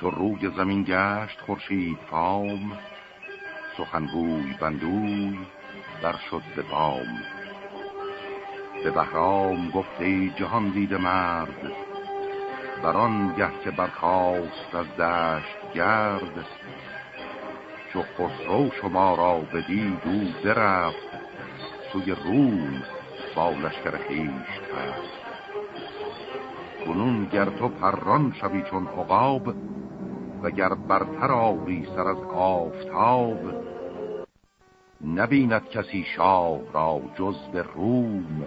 چو روی زمین گشت خورشید فام سخنگوی بندوی در شد به بام. به بهرام گفته جهان دیده مرد بران گه که برخواست از دشت گرد. چو خسرو شما را بدید او برفت سوی روم با لشکر خیش کنون گر تو پران شوی چون عقاب و گر برتر آوی سر از آفتاب نبیند کسی شاه را جز به روم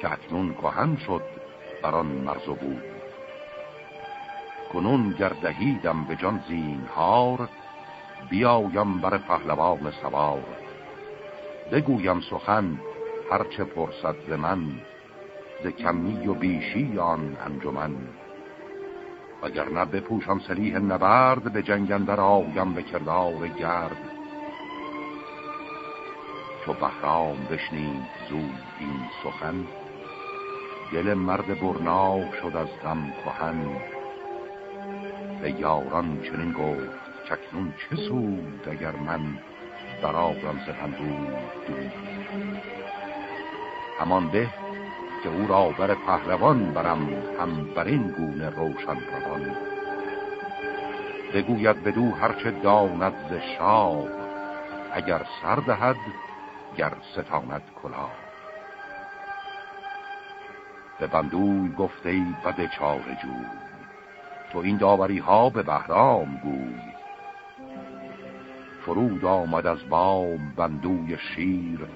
که اکنون کهن شد بران مرز و بود کنون گردهیدم به جان زینهار بیایم بر پهلوان سوار. بگویم سخن هرچه پرسد ز من ز کمی و بیشی آن انجمن. وگر نه بپوشم سلیح نبرد به جنگندر آیم به کردار گرد. چو بهرام بشنید زود این سخن دل مرد برنا شد از غم کهن. به یاران چنین گفت چکنون چه سود اگر من در آبرم سپندود. دود همان به که او را بر پهلوان برم هم بر این گونه روشن روان. بگوید بدو هرچه داند ز شاه اگر سر دهد گر ستاند کلا به بندوی گفته بد چار جوی تو این داوری ها به بهرام گوی. فرود آمد از بام بندوی شیر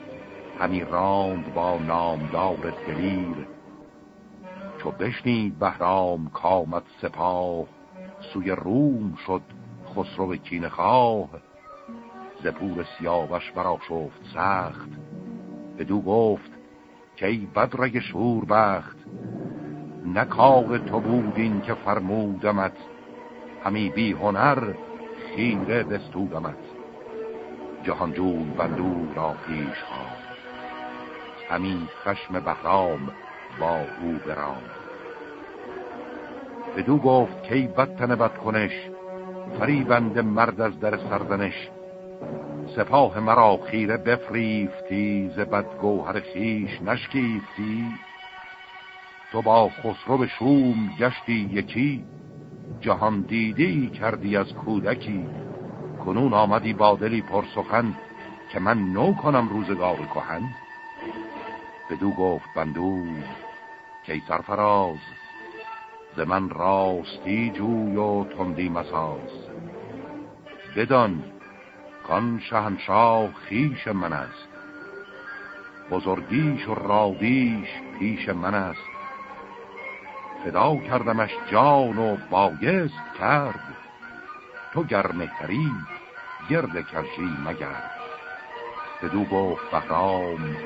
همی راند با نامدار دلیر. چو بشنید بهرام کامد سپاه سوی روم شد خسرو کین خواه. زپور سیاوش برا شفت سخت بدو گفت که ای بدرگ شور بخت نکار تو بودین که فرمودمت همی بی هنر خیره بستودمت. جهانجون بندو را پیش خواه همین خشم بهرام با او برام. بدو گفت کی بدتن بد کنش فریبند مرد از در سردنش. سپاه مرا خیره بفریفتی ز بدگوهر خیش نشکیفتی. تو با خسرو شوم گشتی یکی جهان دیدی کردی از کودکی. کنون آمدی با دلی پرسخن که من نو کنم روزگار کهن. بدو گفت بندوی که سرفراز ز من راستی جوی و تندی مساز. بدان کان شهنشاه خیش من است بزرگیش و رادیش پیش من است. فدا کردمش جان و بایست کرد تو گر مهتری گرد کرشی مگرد بدو گفت بهرام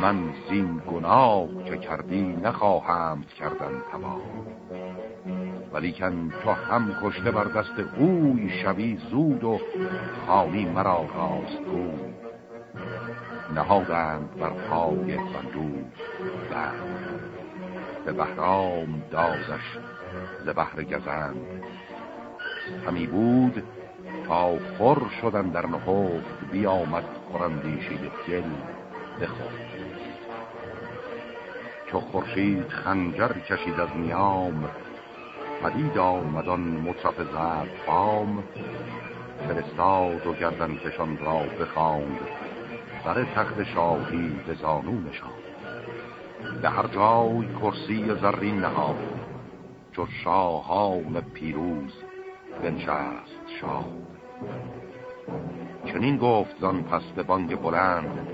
من زین گناه که کردی نخواهم کردن تبا ولیکن تو هم کشته بر دست اوی شوی زود و خانی مرا راست گوی نهادند بر پای بندو بند به بهرام دازش ز بحر گزند. همی بود تا خور شدن در نهفت بیامد خورندیشی گل بخورد چو خورشید خنجر کشید از نیام پدید آمدان مطرف زرد فام. فرستاد و گردن کشان را بخواند بر تخت شاهی به زانو نشاند. به هر جای کرسی زرین نهاد چو شاهان پیروز بنشست شاد چنین گفت زن پس به بانگ بلند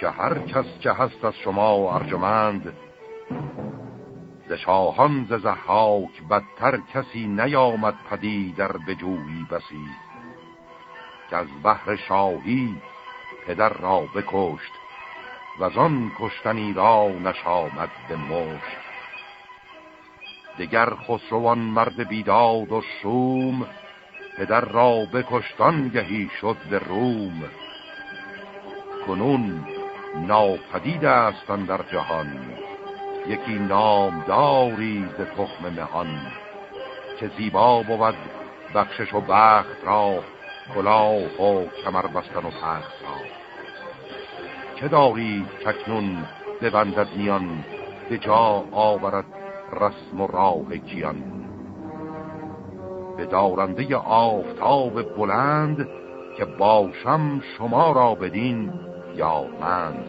که هر کس که هست از شما ارجمند ز شاهان ز زحاک بدتر کسی نیامد پدی در بجویی بسی که از بحر شاهی پدر را بکشت و آن کشتنی را نشامد به مشت. دگر خسروان مرد بیداد و شوم پدر را بکشتان گهی شد به روم. کنون ناپدید استن در جهان. یکی نامداری ز تخم مهان. که زیبا بود بخشش و بخت را کلاه و کمر بستن و تخت را. چه داری تکنون ببندد میان به جا آورد رسم و راه کیان. دارنده آفتاب بلند که باشم شما را بدین یارمند.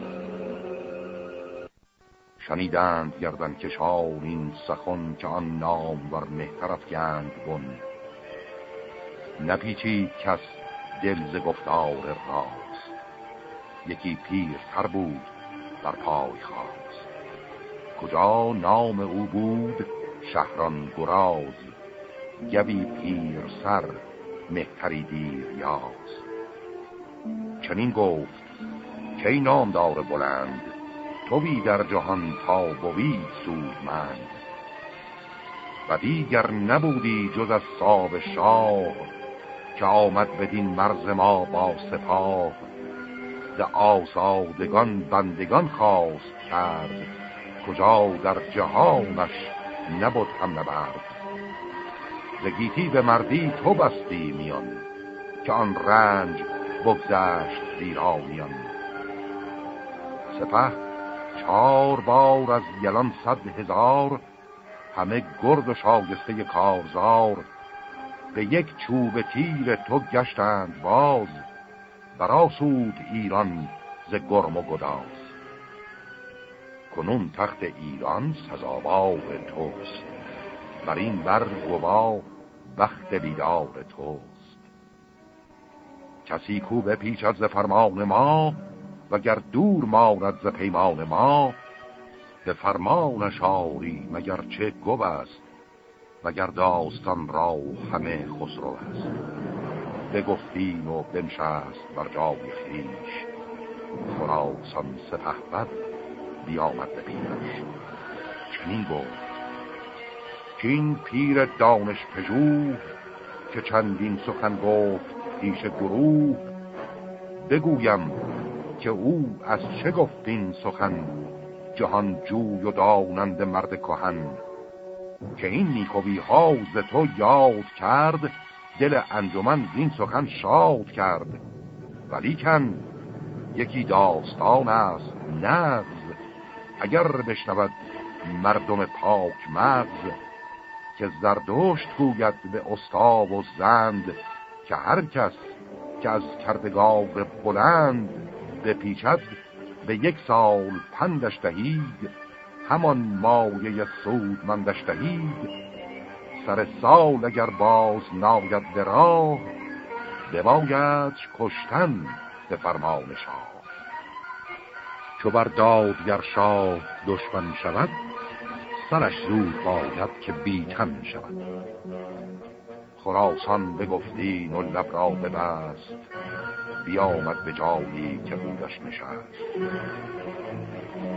شنیدند گردن کشان این سخن که آن نام بر مهترف گند بن. نپیچی کس دلز گفتار راست. یکی تر بود بر پای خواست کجا نام او بود؟ شهران گراز گوی پیر سر مهتری دیر یاز چنین گفت که نام دار بلند توی در جهان تا بوی سودمند و دیگر نبودی جز از صاب شاه که آمد بدین مرز ما با سپاه. ز آسادگان بندگان خواست کرد کجا در جهانش نبود هم نبرد. زگیتی به مردی تو بستی میان که آن رنج بگذشت زیرانیان سپه چهار بار از یلان صد هزار همه گرد و شاگسته کارزار به یک چوب تیر تو گشتند باز براسود ایران ز گرم و گداز. کنون تخت ایران سزاوار توست بر این بر گواه وقت بیدار توست. کسی کو پیچ ز فرمان ما وگر دور ماند ز پیمان ما به فرمان شاری مگر چه گو است وگر داستان را همه خسرو است. بگفتین و بنشست بر جای خیش خراسان سپه بد بیامد به پیش. چنین گفت که این پیر دانش پژوه که چندین سخن گفت پیش گروه. بگویم که او از چه گفتین سخن؟ جهان جوی و دانند مرد کهن. که این نیکوی ها ز تو یاد کرد دل انجمن زین سخن شاد کرد. ولیکن یکی داستان است نغز اگر بشنود مردم پاک مغز که زردشت گوید به استاب و زند که هر کس که از کردگار بلند بپیچد به یک سال پندش دهید همان مایه سود مندش دهید. سر سال اگر باز ناید به راه بباید کشتن به فرمان شاه. چو بر دادگر شاه دشمن شود سرش زود باید که بیتن شود. خراسان بگفتین و لب را ببست بیامد به جایی که بودش نشست.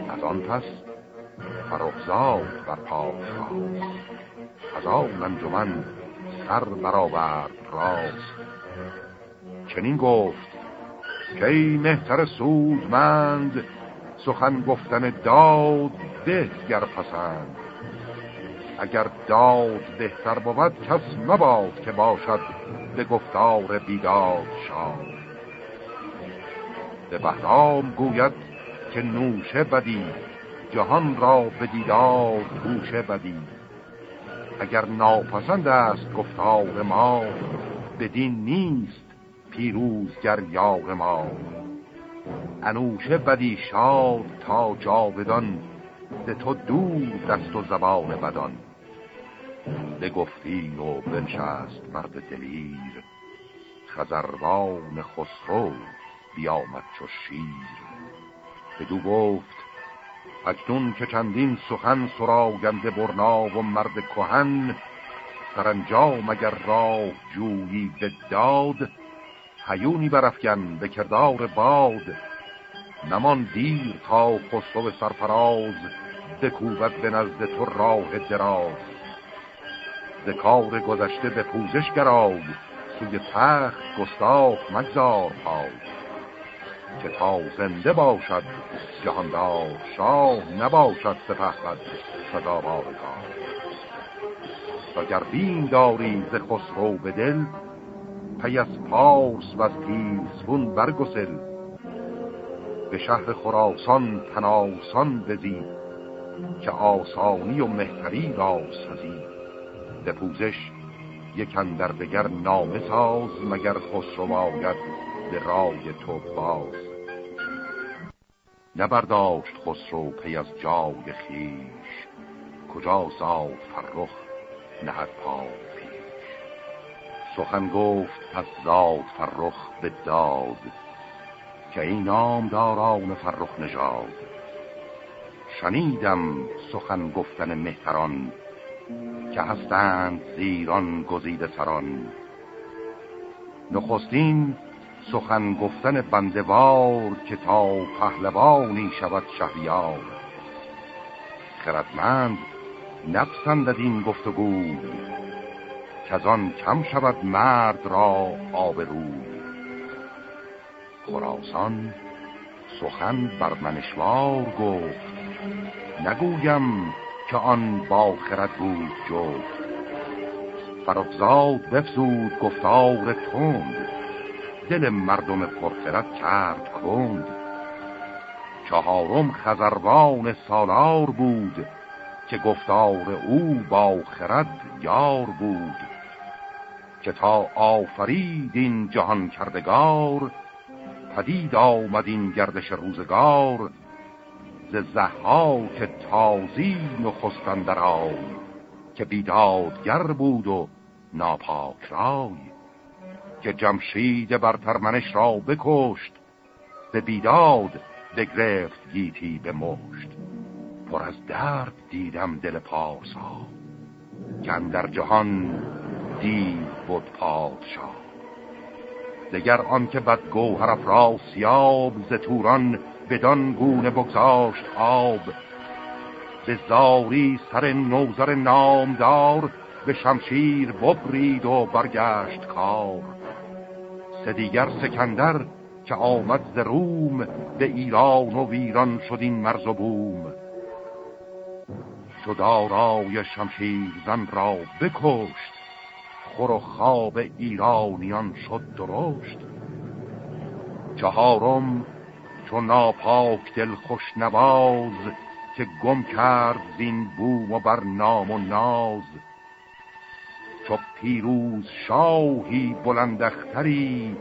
از آن پس فرخزاد بر پای خواست از آن انجمن سر برآورد راست. چنین گفت که ای مهتر سودمند سخن گفتن داد ده گر پسند. اگر داد بهتر بود کس مباد که باشد به گفتار بیداد شاد. به بهرام گوید که نوشه بدی جهان را به دیدار گوشه بدی. اگر ناپسند است گفتار ما بدین نیست پیروزگر یار ما. انوشه بدی شاد تا جاودان ز تو دور دست و زبان بدان. بگفتین و بنشست مرد دلیر. خزروان خسرو بیامد چو شیر. بدو گفت اکنون که چندین سخن سراگنده برنا و مرد کهن سرانجام اگر راه جویی به داد هیونی برفگن به کردار باد. نمان دیر تا خسرو سرفراز بکوبد به نزد تو راه دراز. ز کار گذشته به پوزش گرای سوی تخت گستاخ مگذار پای. که تا زنده باشد جهاندار شاه نباشد سپه بد سزاوار کار اگر بین داری ز خسرو به دل پی از پارس و از تیزفون برگسل. به شهر خراسان تناسان بزید که آسانی و مهتری را سزید به پوزش یکن در دگر نامه ساز مگر خسرو آید به رای تو باز. نبرداشت خسرو پی از جای خیش کجا زاد فرخ نهد پا پیش. سخن گفت پس زاد فرخ به داد که این نامداران فرخ نژاد. شنیدم سخن گفتن مهتران که هستند زیران گزیده سران. نخستین سخن گفتن بندوار که تا پهلوانی شود شهریار. خردمند نپسندد این گفتگوی که از آن کم شود مرد را آبروی خراسان سخن بر منشوار گفت نگویم که آن با خرد بود جفت فرخزاد بفزود گفتار تند. دل مردم پرخرد کرد کند. چهارم خزروان سالار بود که گفتار او با خرد یار بود. که تا آفرید این جهان کردگار پدید آمد این گردش روزگار ز زحاک تازی و خستن آی که بیدادگر بود و ناپاک رای که جمشید بر ترمنش را بکشت به بیداد بگرفت گیتی به مشت پر از درد دیدم دل پارسا که در جهان دیو بود پادشاه دگر آن که بد گوهر افراسیاب ز توران بدان گونه بگذاشت آب. به زاری سر نوزر نامدار به شمشیر ببرید و برگشت کار. سه دیگر سکندر که آمد ز روم به ایران و ویران شد این مرز و بوم. شد آرای شمشیر زن را بکشت خور و خواب ایرانیان شد درشت. چهارم چون ناپاک دل خوش نواز که گم کرد زین بوم و بر نام و ناز. چو پیروز شاهی بلندختری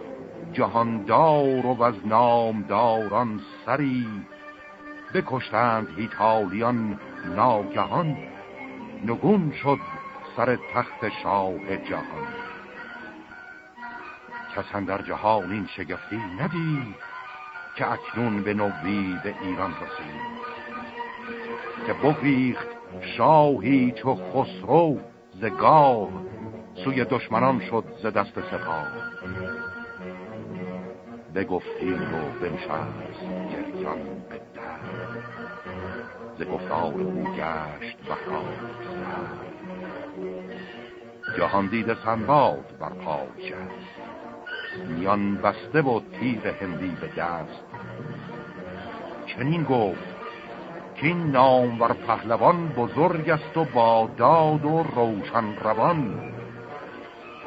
جهاندار و از نامداران سری. بکشتند هیتالیان ناگهان نگون شد سر تخت شاه جهان. کسان در جهان این شگفتی ندید که اکنون به نوی به ایران رسید. که بگریخت شاهی چو خسرو ز گاو سوی دشمنان شد ز دست سپاه. بگفتیم و بنشست گریان به ز گفتار او گشت بهرام جهان دیده سنباد بر پای میان بسته و تیغ هندی به دست چنین گفت که این نام ور پهلوان بزرگ است و با داد و روشن روان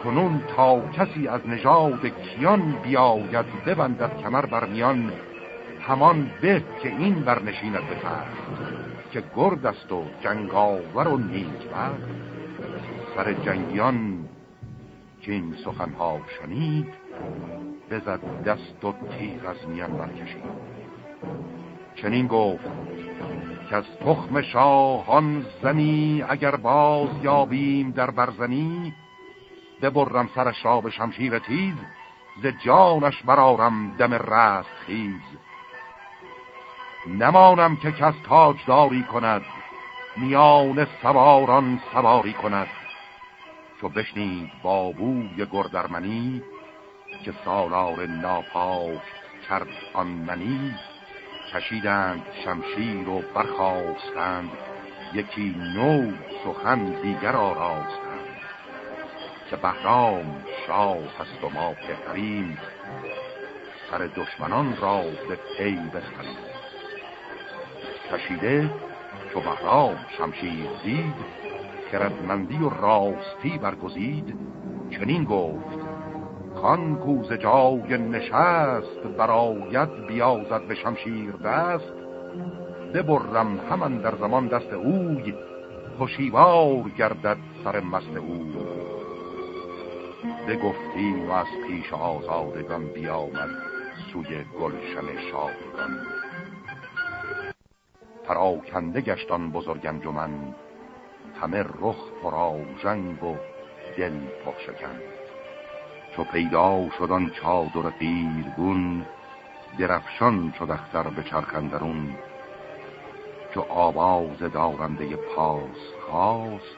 کنون تا کسی از نژاد کیان بیاید ببندد کمر بر میان همان به که این برنشیند به که گرد است و جنگاور و نیک سر جنگیان که این سخنها شنید بزد دست و تیغ از میان برکشید. چنین گفت که از تخم شاهان زنی اگر باز یابیم در برزنی ببرم سرش را به شمشیر تیز ز جانش برارم دم رست خیز. نمانم که کس تاجداری کند میان سواران سواری کند. چو بشنید بابوی گردرمنی که سالار ناپاک کرد آن منی. کشیدند شمشیر و برخواستند یکی نو سخن دیگر آراستند. که بهرام شاه هست و ما پهریم سر دشمنان را به پی بستنیم کشیده چو بهرام شمشیر دید خردمندی و راستی برگزید. چنین گفت خان کوز جای نشست براید بیازد به شمشیر دست. ببرم همان در زمان دست اوی خوشیوار گردد سر مست اوی. بگفتی و از پیش آزادگان بیامد سوی گلشن شادگان پراکنده گشتان بزرگ انجمن. همه رخ جنگ و دل پرشکن چو پیدا شدن چادر قیرگون درفشان شد اختر به چرخندرون چو آواز دارنده پاس خواست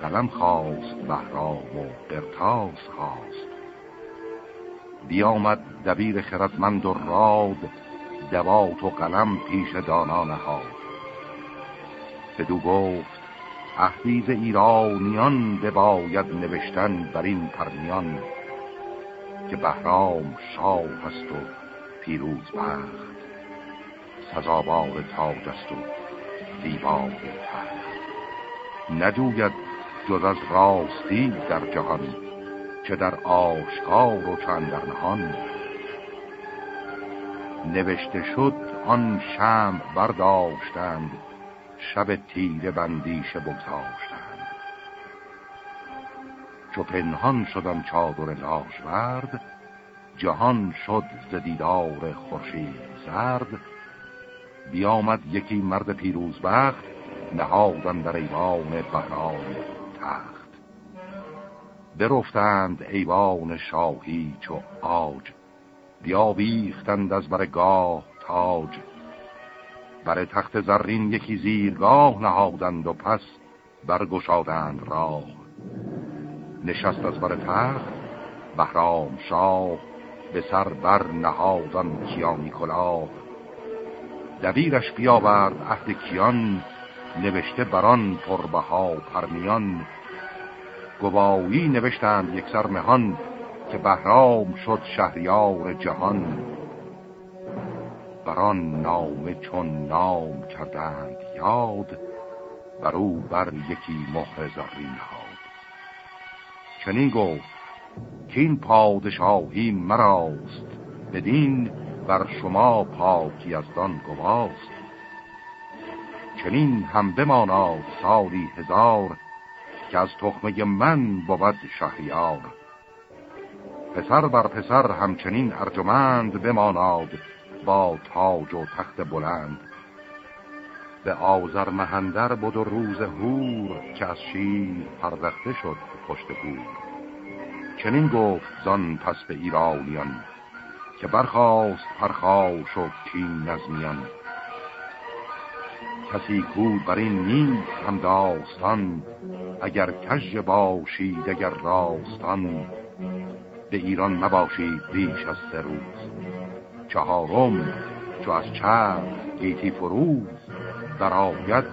قلم خواست بهرام و قرتاس خواست. بیامد دبیر خردمند و راد دوات و قلم پیش دانا نهاد بدو گفت احدیز ایرانیان بباید نوشتن بر این پرمیان که بهرام شاه هست و پیروز بخت. سزاوار تاج است و دیوار تخت. نجوید جز از راستی در جهان چه در آشکار و چند در نهان نوشته شد آن شم برداشتند شب تیره بندیش بگذاشتند. چو پنهان شدن چادر لاژورد جهان شد ز دیدار خورشید زرد. بیامد یکی مرد پیروزبخت نهادن در ایوان بهرام تخت. برفتند ایوان شاهی چو آج بیاویختند از برگاه تاج. بر تخت زرین یکی زیرگاه نهادند و پس برگشادند راه. نشست از بر تخت بهرام شاه به سر بر نهادان کیانی کلاه دبیرش بیاورد عهد کیان نوشته بران پربها پرمیان گواهی نوشتند یک سر مهان که بهرام شد شهریار جهان بران نامه چون نام کردند یاد بر او بر یکی مهر زرین هاد چنین گفت که این پادشاهی مراست بدین بر شما پاکی از دان گواست. چنین هم بماناد سالی هزار که از تخمه من بود شهریار. پسر بر پسر همچنین ارجمند بماناد با تاج و تخت بلند. به آزر مهندر بود و روز هور که از شیر پردخته شد پشت هور چنین گفت زان پس به ایرانیان که برخواست پرخاش و کین نزمیان کسی کو بر این نیست هم داستان اگر کژ باشید اگر راستان. به ایران مباشید بیش از سه روز. چهارم چو از چرخ گیتی فروز. آید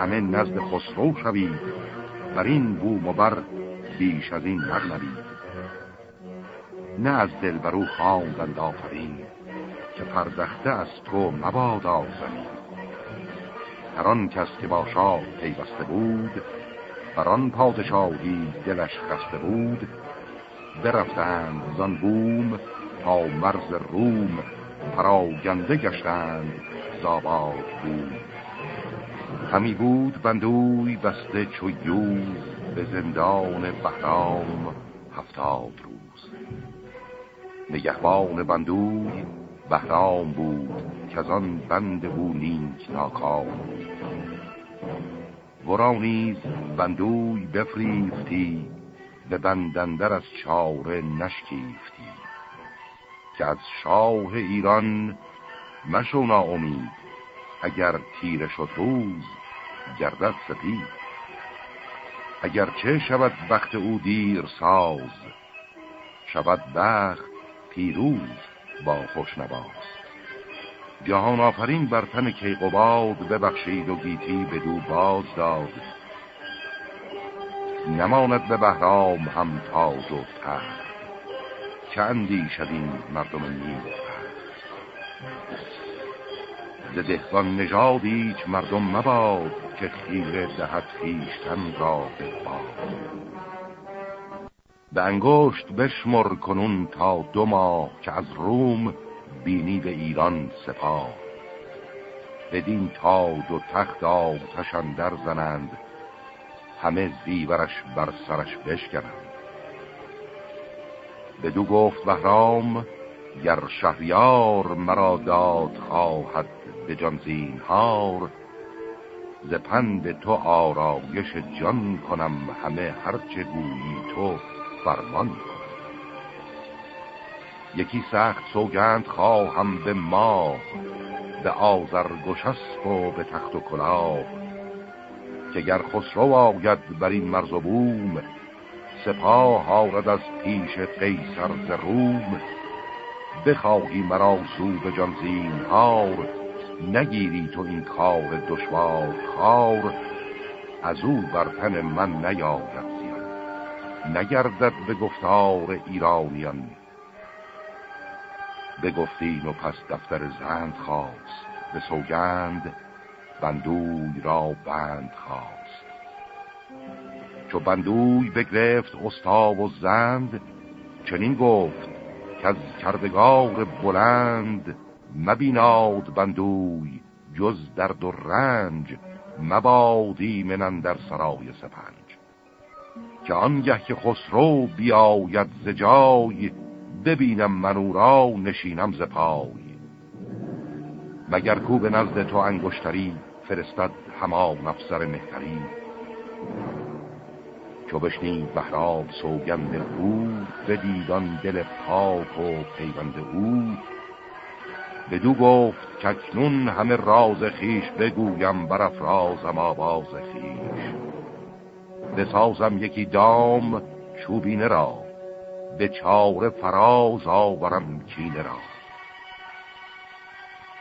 همه نزد خسرو شوید بر این بوم و بر بیش از این نغنوید نه از دل برو خواندند آفرین که پردخته از تو مباد آزمین هر آن کس که با شاه پیوسته بود بر آن پادشاهی دلش خسته بود برفتند زان بوم تا مرز روم پراگنده گشتند زاباد بود همی بود بندوی بسته چو یوز به زندان بهرام هفتاد روز. نگهبان بندوی بهرام بود که از آن بند بو نیک ناکام. ورا نیز بندوی بفریفتی به بندندر از چاره نشکیفتی که از شاه ایران مشو امید اگر تیر شد روز گردد سپید. اگر چه شود وقت او دیر ساز شود بخت پیروز با خوشنواز جهان آفرین بر تن کیقوباد ببخشید و گیتی به دو باز داد نماند به بهرام هم تاز و تخت. چندی شدین مردم نیم ز دهقان نژاد هیچ مردم مباد که خیره دهد خیشتن را به باد. به انگشت بشمر کنون تا دو ماه که از روم بینی به ایران سپاه. بدین تاج و تخت آتشان در زنند همه زیورش بر سرش بشکنند. بدو گفت بهرام گر شهریار مرا داد خواهد به جان زینهار ز پند تو آرایش جان کنم همه هرچه گویی تو فرمان کنم. یکی سخت سوگند خواهم به ما به گشست و به تخت و کلاه که گر خسرو آید بر این مرز و بوم. سپاه آرد از پیش قیصر ز روم. بخواهی مرا سو به جان نگیری تو این کار دشوار خار. از او بر تن من نیاید زیان نگردد به گفتار ایرانیان. بگفتین و پس دفتر زند خواست به سوگند بندوی را بند خواست. چو بندوی بگرفت استا و زند چنین گفت که از کردگار بلند مبیناد بندوی جز درد و رنج مبادی منن در سرای سپنج. که آنگه که خسرو بیاید ز جای ببینم منو را نشینم ز پای. مگر کو به نزد تو انگشتری فرستد هما نفسر مهتری؟ چو بشنید بهرام سوگند او بدیدان دل پاک و پیوند او. بدو گفت ککنون همه راز خیش بگویم برافرازم آواز خیش بسازم یکی دام چوبینه را به چار فراز آورم کینه را.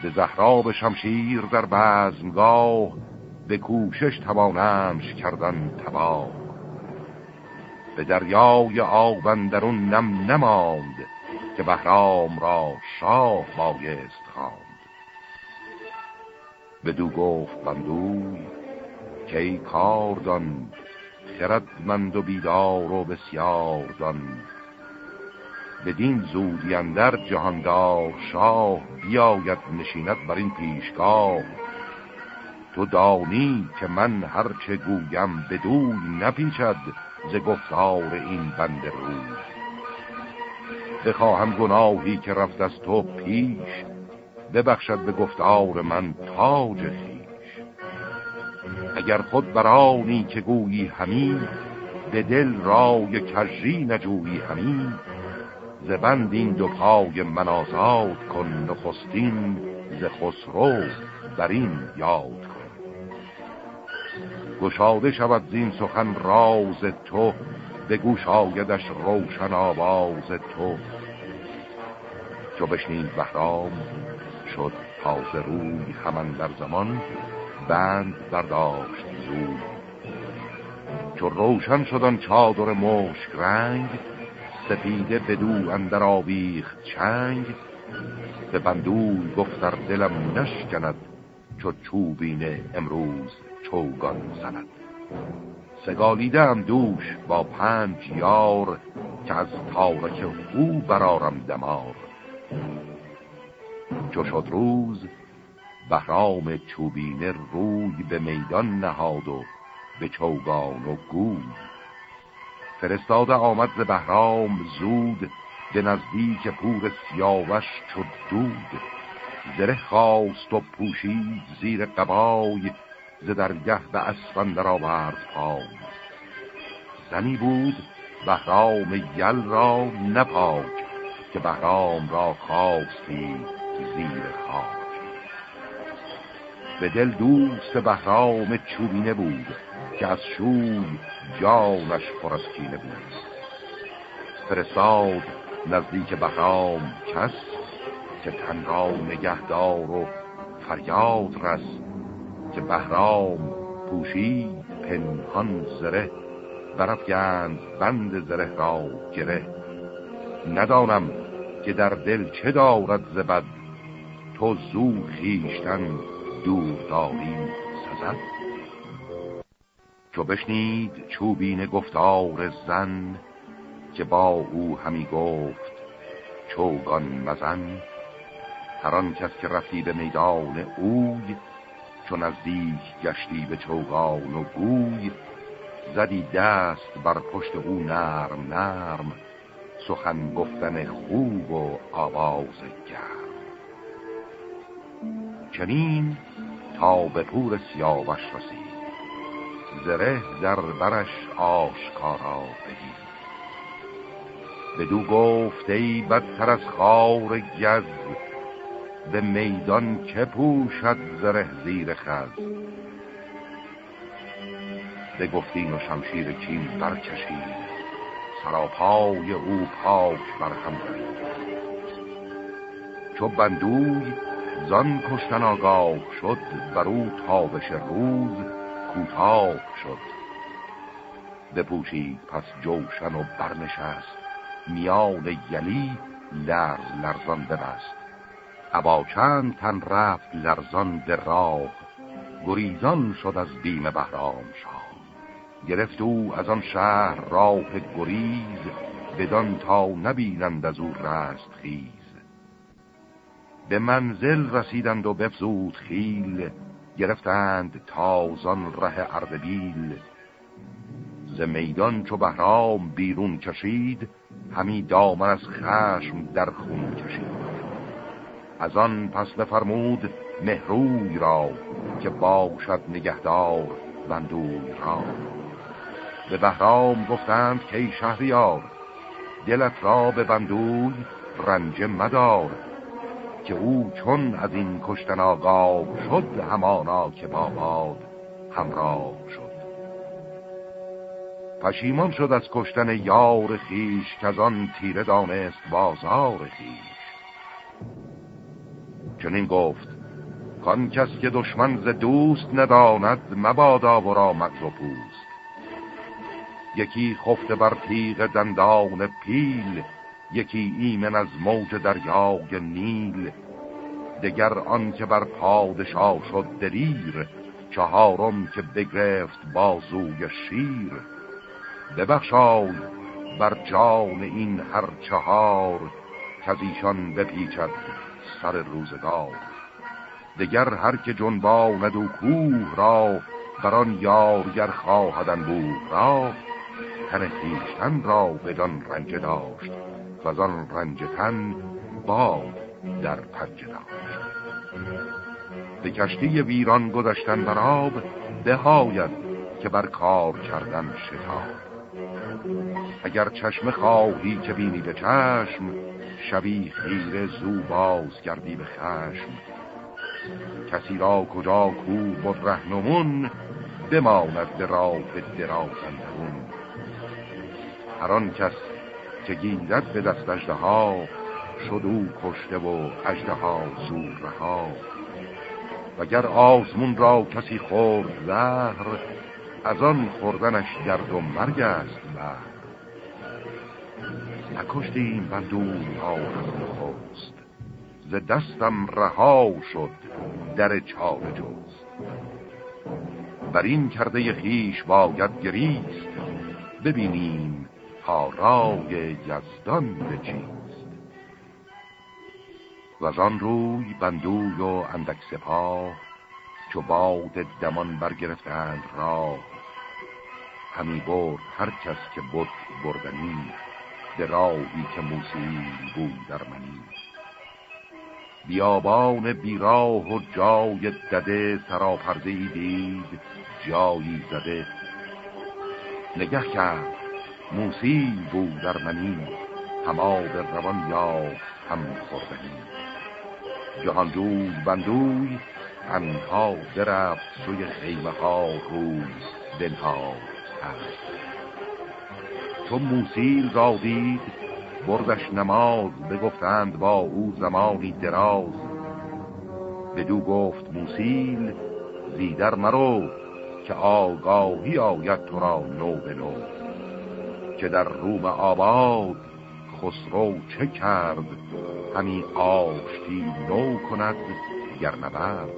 به زهراب شمشیر در بزمگاه به کوشش توانمش کردن تباه. به دریای آبندرون نم نماند که بهرام را شاه بایست خواند. بدو گفت بندوی که ای کاردان خردمند و بیدار و بسیار دان. بدین زودی اندر جهاندار شاه بیاید نشیند بر این پیشگاه. تو دانی که من هرچه گویم بدوی نپیچد ز گفتار این بند روی. بخواهم گناهی که رفت از تو پیش ببخشد به گفتار من تاج خیش اگر خود برانی که گویی همین به دل رای کجی نجویی همین زبند این دو پای من آزاد کن نخستین ز خسرو بر این یاد کن. گشاده شود زین سخن راز تو به گوش آیدش روشن آواز تو. چو بشنید بهرام شد تازه روی همان در زمان بند برداشت زود. چو روشن شدن چادر مشک رنگ سپیده بدو اندر آویخت چنگ به بندوی گفتر دلم نشکند چو چوبینه امروز چوگان زند. سگالیدم دوش با پنج یار که از تارک او برارم دمار. چو شد روز بهرام چوبینه روی به میدان نهاد و به چوگان و گوی فرستاده آمد ز بهرام زود به نزدیک پور سیاوش شد دود. زره خواست و پوشید زیر قبای ز درگه به اسفندر آورد پای. زنی بود بهرام یل را نپاک که بهرام را خواستی زیر خاک. به دل دوست بهرام چوبینه بود که از شوی جانش فرستینه بود. فرستاد نزدیک بهرام کس که تن را نگهدار و فریاد رس که بهرام پوشید پنهان زره گند بند زره را گره. ندانم که در دل چه دارد زبد تو زود خیشتن دور داری سزد. چو بشنید چوبین گفتار زن که با او همی گفت چوگان مزن. هر کس که رفتی به میدان اوی چون نزدیک گشتی به چوگان و گوی زدی دست بر پشت او نرم نرم سخن گفتن خوب و آواز گرم. چنین تا به پور سیاوش رسید. زره در برش آشکارا بدید. بدو گفت ای بدتر از خار گز به میدان که پوشد زره زیر خز؟ به گفتین و شمشیر چین برکشید سراپای او پاک برهم چو بندوی زان کشتن آگاه شد بر او تابش روز کوتاه شد. بپوشید پس جوشن و برنشست. میان یلی لرز لرزان ببست. ابا چند تن رفت لرزان به راه. گریزان شد از بیم بهرام شاه. گرفت او از آن شهر راه گریز بدان تا نبینند از او رست خیز. به منزل رسیدند و بفزود خیل. گرفتند تازان ره اردبیل. ز میدان چو بهرام بیرون کشید همی دامن از خشم در خون کشید. از آن پس بفرمود مهروی را که باشد نگهدار بندوی را. به بهرام گفتند که شهریار دلت را به بندوی رنج مدار. که او چون از این کشتن آگاه شد همانا که با باد همراه شد. پشیمان شد از کشتن یار خیش که از آن تیره دانست بازار خیش چنین گفت کان کس که دشمن ز دوست نداند مبادا و را و پوست. یکی خفت بر تیغ دندان پیل یکی ایمن از موج دریای نیل دگر آن که بر پادشاه شد دلیر چهارم که بگرفت بازوی شیر. ببخشای بر جان این هر چهار که از ایشان بپیچد سر روزگار. دگر هر که جنباند و کوه را بران یارگر خواهدن بود را تن خیشتن را بدان رنج داشت. و آن رنج تن باد در پنج داشت به کشتی ویران گذشتن بر آب بهاید که بر کار کردن شتاب. اگر چشم خواهی که بینی به چشم شبی خیر زو باز کردی به خشم. کسی را کجا کو بود رهنمون بماند به راه درازندرون هر آن کس که گیرد به دست اجده ها شد او کشته و اجده ها زور رها وگر آزمون را کسی خورد زهر از آن خوردنش درد و مرگ است بر نکشتیم بندون ها خوست ز دستم رها شد در چار جوست بر این کرده خیش باید گریست ببینیم تا رای یزدان به چیست؟ و آن روی بندوی و اندک سپاه چو باد دمان برگرفتند راه همی برد هر کس که بود بردنی به راهی که موسی بود در منی. بیابان بیراه و جای دده سراپرده دید جایی زده. نگه کرد موسی بود در منی هما به روان یا هم خوردنی جهانجوی بندوی تنها درفت سوی خیمه ها روز دلها هست چون موسیل را دید بردش نماز بگفتند با او زمانی دراز. بدو گفت موسیل زیدر مرو که آگاهی آید تو را نو به نو. که در روم آباد خسرو چه کرد؟ همی آشتی نو کند گر نبرد.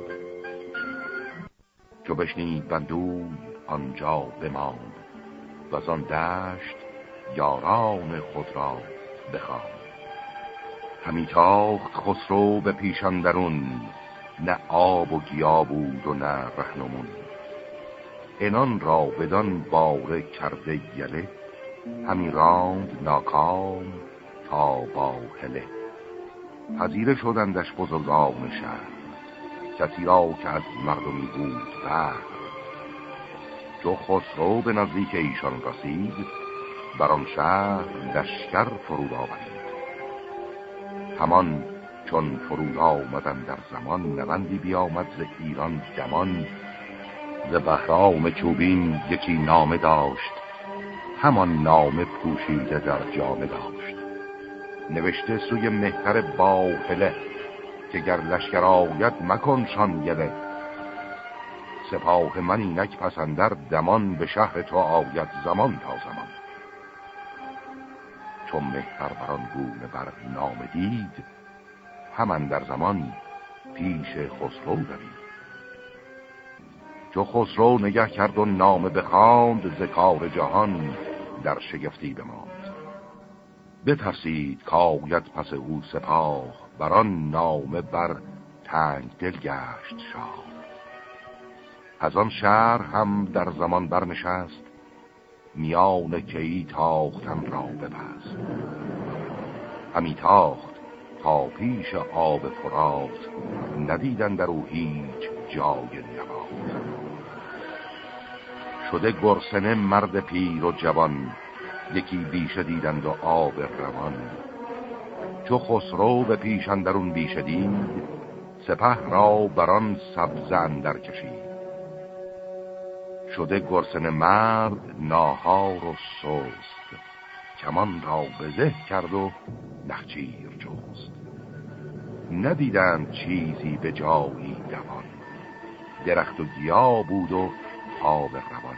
چو بشنید بندوی آنجا بماند. و آن دشت یاران خود را بخواند. همی تاخت خسرو به پیشان درون نه آب و گیا بود و نه رهنمون. انان را بدان باره کرده یله همی راند ناکام تا با هله پذیره شدندش بزرگان شهر. کسی را که از مردمی بود بر. جو خسرو به نزدیک ایشان رسید بر آن شهر لشکر فرود آورید همان چون فرود آمدن در زمان نوندی بیامد ز ایران گمان ز بهرام چوبین یکی نامه داشت. همان نامه پوشیده در جامه داشت. نوشته سوی مهتر باهله که گر لشکر آید مکن یده سپاه من اینک پسندر دمان به شهر تو آید زمان تا زمان. چون مهتر بران گونه بر نام دید همان در زمان پیش خسرو دوید چو خسرو نگه کرد و نامه بخواند ز کار جهان در شگفتی بماند. بترسید کاید پس او سپاه بران نامه بر تنگ دل گشت شاه. از آن شهر هم در زمان برنشست میان کهی تاختن را ببست. همی تاخت تا پیش آب فرات ندیدن در او هیچ جای نبات. شده گرسنه مرد پیر و جوان یکی بیشه دیدند و آب روان. چو خسرو به پیش اندرون بیشه دید سپه را بران سبز اندر کشید. شده گرسن مرد ناهار و سست کمان را بزه کرد و نخچیر جوست ندیدند چیزی به جایی دوان. درخت و گیا بود و آب روان.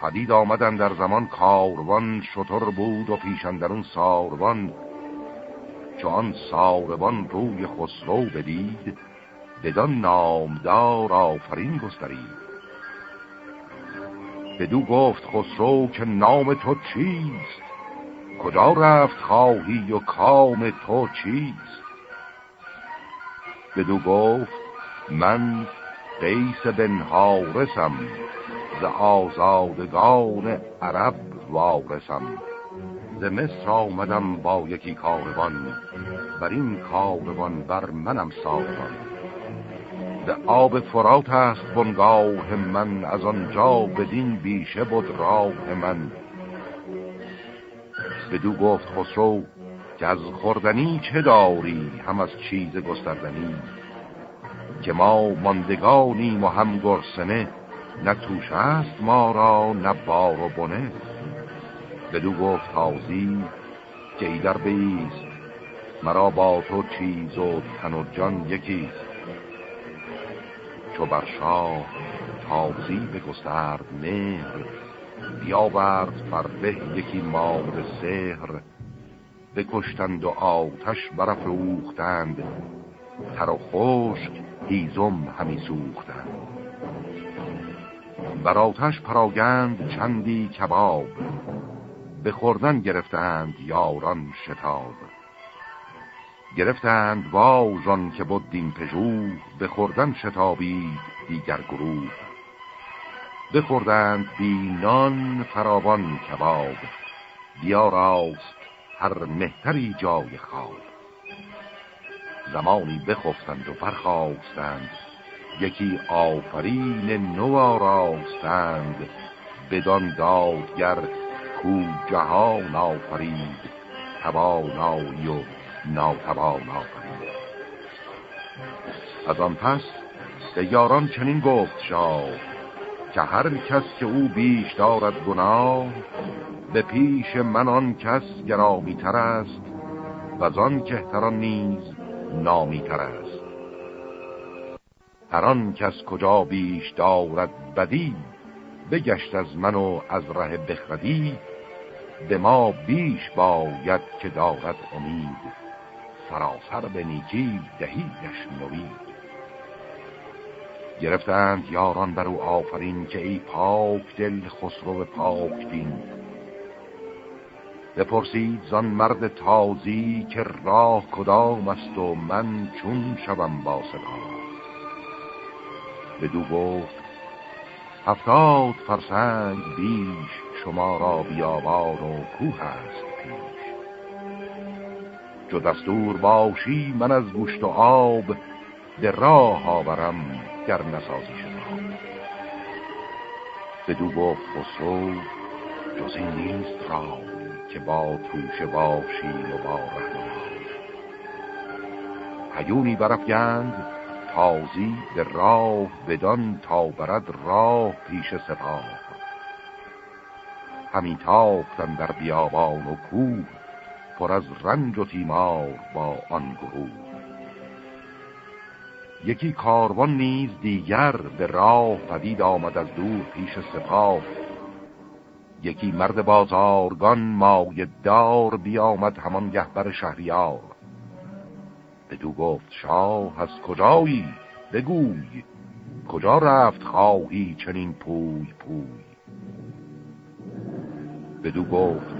پدید آمدن در زمان کاروان شطر بود و پیشندرون ساروان. چون ساروان روی خسرو بدید بدان نامدار آفرین گسترید. بدو گفت خسرو که نام تو چیست؟ کجا رفت خواهی و کام تو چیست؟ بدو گفت من قیس بن حارسم ز آزادگان عرب وارسم ز مصر آمدم با یکی کاروان بر این کاروان بر منم ساروان به آب فرات است بنگاه من از آنجا بدین بیشه بود راه من بدو گفت خسرو که از خوردنی چه داری هم از چیز گستردنی که ما ماندگانیم و هم گرسنه نه توش است ما را نه بار و بنه. بدو گفت تازی که ایدر بیست مرا با تو چیز و تن و جان یکیست. چو بر شاه تازی بگسترد مهر بیاورد فربه یکی مار سهر بکشتند و آتش برافروختند تر و خشک هیزم همی سوختند بر آتش پراگند چندی کباب به خوردن گرفتند یاران شتاب. گرفتند واژان که بود دین پژوه به خوردن شتابید دیگر گروه. بخوردند بینان فراوان کباب بیا راست هر مهتری جای خواب. زمانی بخفتند و برخواستند یکی آفرین نو آراستند بدان دادگر کو جهان آفرید. توانایی و ناتوان آفرید. از آن پس به یاران چنین گفت شاه که هر کس که او بیش دارد گناه به پیش من آن کس گرامی تر است. و از آن کهتران نیز نامی تر است. هر آن کس کجا بیش دارد بدی بگشت از من و از ره بخردی به ما بیش باید که دارد امید. سراسر به نیکی دهیدش نوید گرفتند یاران بر او آفرین که ای پاک دل خسرو پاک دین. بپرسید زان مرد تازی که راه کدام است و من چون شوم با سپاه بدو گفت هفتاد فرسنگ بیش شما را بیابان و کوه است پیش. جو دستور باشی من از گوشت و آب به راه آورم گر نسازی شد بدو گفت خسرو جز این نیست را که با توشه باشی و با رهنمای هیونی برفگند تازی به راه بدان تا برد راه پیش سپاه. همین تاختن در بیابان و کوه پر از رنج و تیمار با آن گروه. یکی کاروان نیز دیگر به راه پدید آمد از دور پیش سپاه. یکی مرد بازارگان مای دار بیامد همان گهبر شهریار. بدو گفت شاه از کجایی؟ بگوی کجا رفت خواهی چنین پوی پوی؟ بدو گفت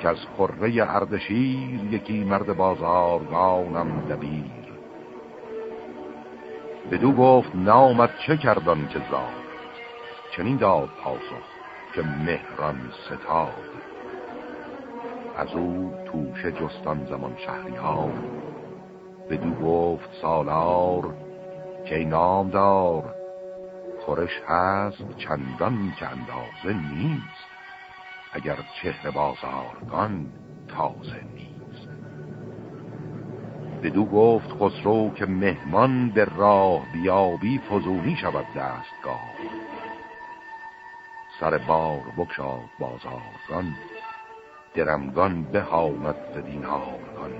که از خره اردشیر یکی مرد بازارگانم دبیر. بدو گفت نامت چه کردن که زاد؟ چنین داد پاسخ. که مهران ستاد. از او توشه جستان زمان شهریار. بدو گفت سالار که نامدار خورش هست چندان که اندازه نیست اگر چهره بازارگان تازه نیست. بدو گفت خسرو که مهمان به راه بیابی فزونی شود دستگاه. سر بار بکشاد بازارگان درمگان بهامد ز دینارگان.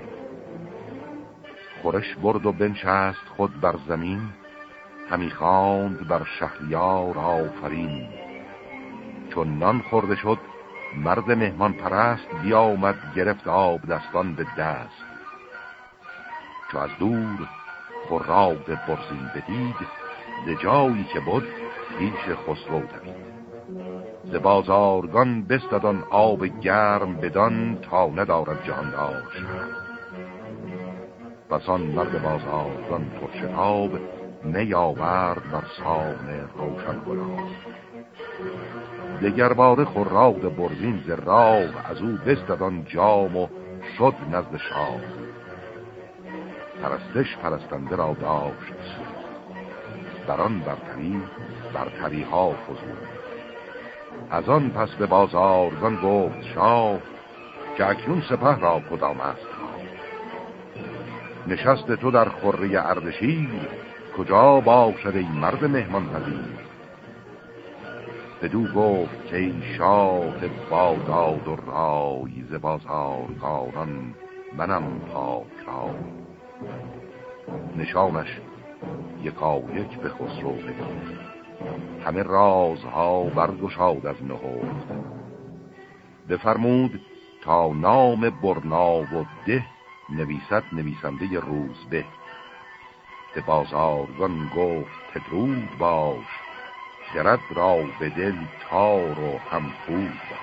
خورش برد و بنشست خود بر زمین همی خواند بر شهریار آفرین. چون نان خورده شد مرد مهمان پرست بیامد گرفت آب دستان به دست. چو از دور خراب برزین بدید ز جایی که بود پیش خسرو دوید. ز بازارگان بستدان آب گرم بدان تا ندارد جهان داشت بسان مرد بازارگان پرشتاب نیاورد بر سان روشن گلاب. دگر بار خراد برزین ز راه از او بستدان جام و شد نزد شاه پرستش پرستنده را داشت بران برتری برتری ها فزود. از آن پس به بازارگان گفت شاه که اکنون سپه را کدام است؟ نشست تو در خوری اردشیر کجا باشد این مرد مهمان پذیر؟ بدو گفت که این شاه باداد و رای ز بازارگانان منم پاک رای نشانش یکا یک به خسرو بگفت همه رازها برگشاد از نهفت. بفرمود تا نام برنا و ده نویسد نویسنده روز به. به بازارگان گفت تدرود باش خرد را به دل تار و هم بود باش